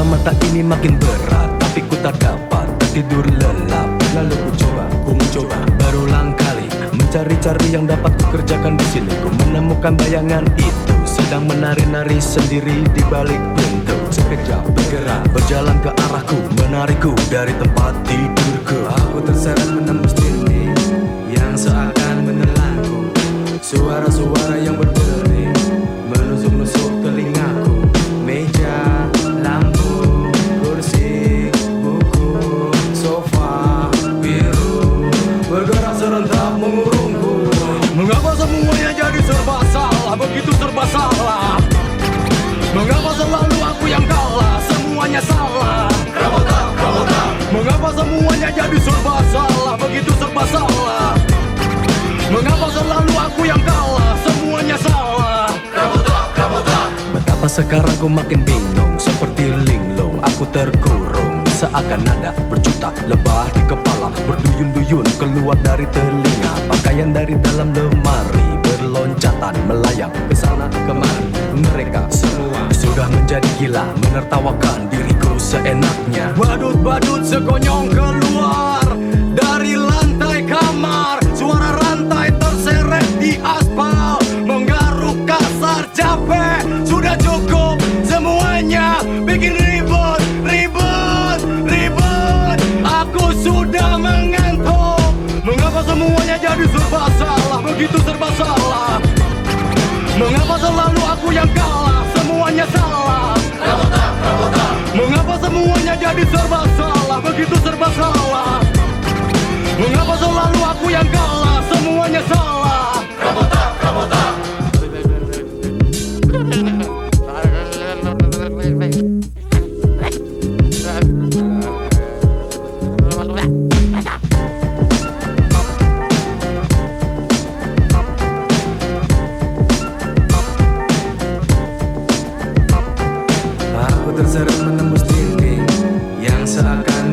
Kenapa mata ini makin berat? Tapi ku tak dapat tidur lelap. Lalu ku coba, ku mencoba. Berulang kali mencari-cari yang dapat ku kerjakan di sini. Ku menemukan bayangan itu Sedang menari-nari sendiri di balik pintu. Sekejap bergerak, berjalan ke arahku Menarikku dari tempat tidurku. Aku terseret menembus dinding Yang seakan menelanku Suara-suara sekarang ku makin bingung Seperti linglung aku terkurung. Seakan ada berjuta lebah di kepala Berduyun-duyun keluar dari telinga. Pakaian dari dalam lemari Berloncatan melayang ke sana kemari. Mereka semua sudah menjadi gila Menertawakan diriku Begitu serba salah. Mengapa selalu aku yang kalah? Semuanya salah. Mengapa semuanya jadi serba salah? Begitu serba salah. Mengapa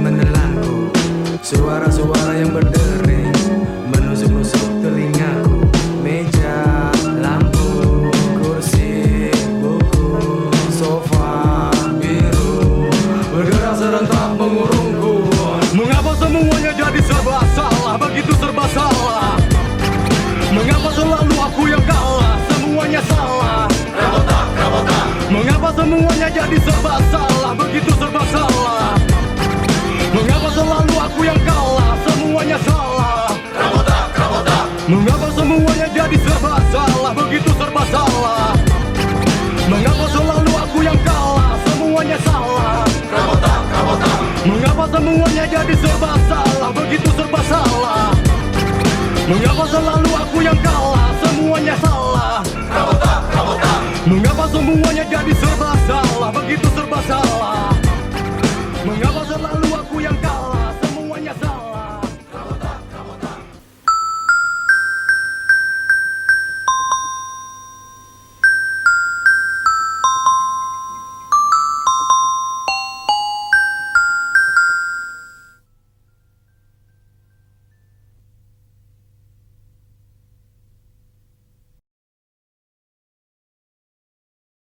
seakan menelanku Suara-suara yang berdering Menusuk-nusuk telingaku. Meja, lampu, kursi, buku, sofa, biru. Bergerak serentak mengurungku. Mengapa semuanya jadi serba salah? Begitu serba salah. Mengapa selalu aku yang kalah? Semuanya salah. Mengapa semuanya jadi serba salah? Begitu serba salah jadi serba salah Begitu serba salah. Mengapa selalu aku yang kalah? Semuanya salah. Kau tak, Mengapa semuanya jadi serba